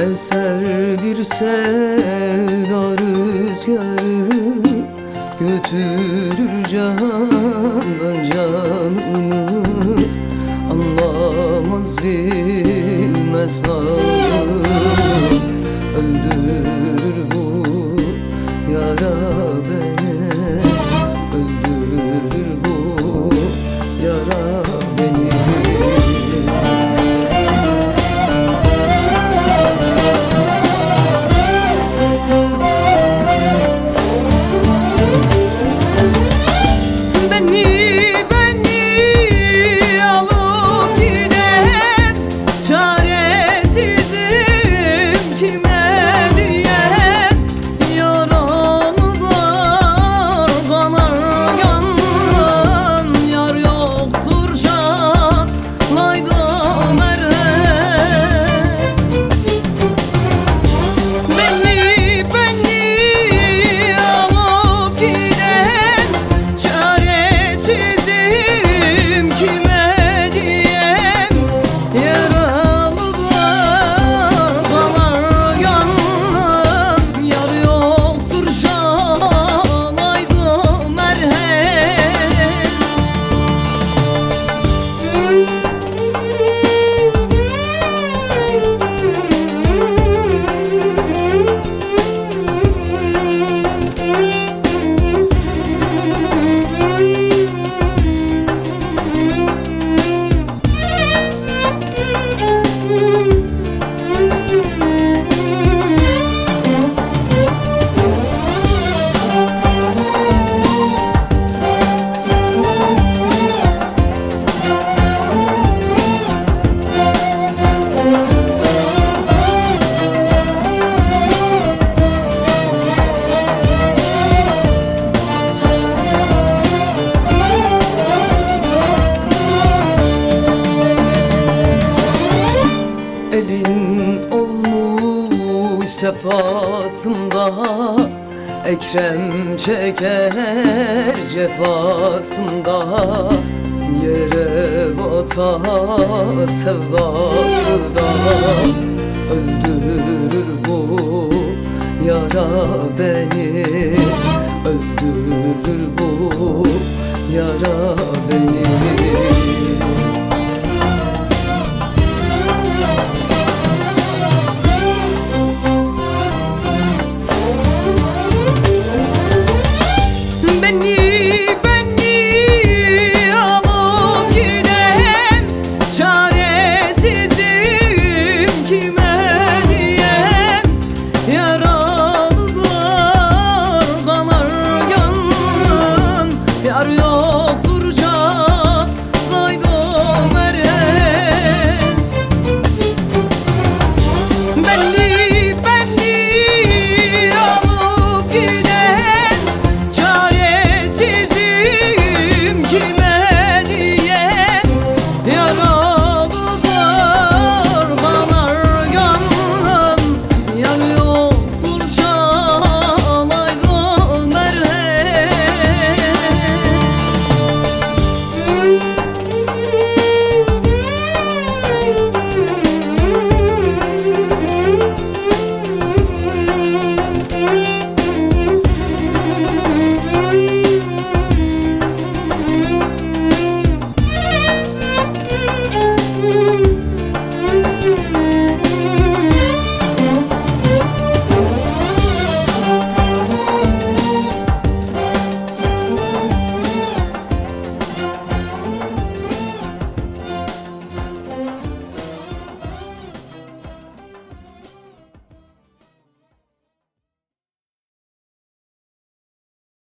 Eser bir sevda rüzgarı Götürür candan canımı Anlamaz bilmez halım Elin olmuş sefasında Ekrem çeker cefasında Yere bata sevdası da Öldürür bu yara beni Öldürür bu yara beni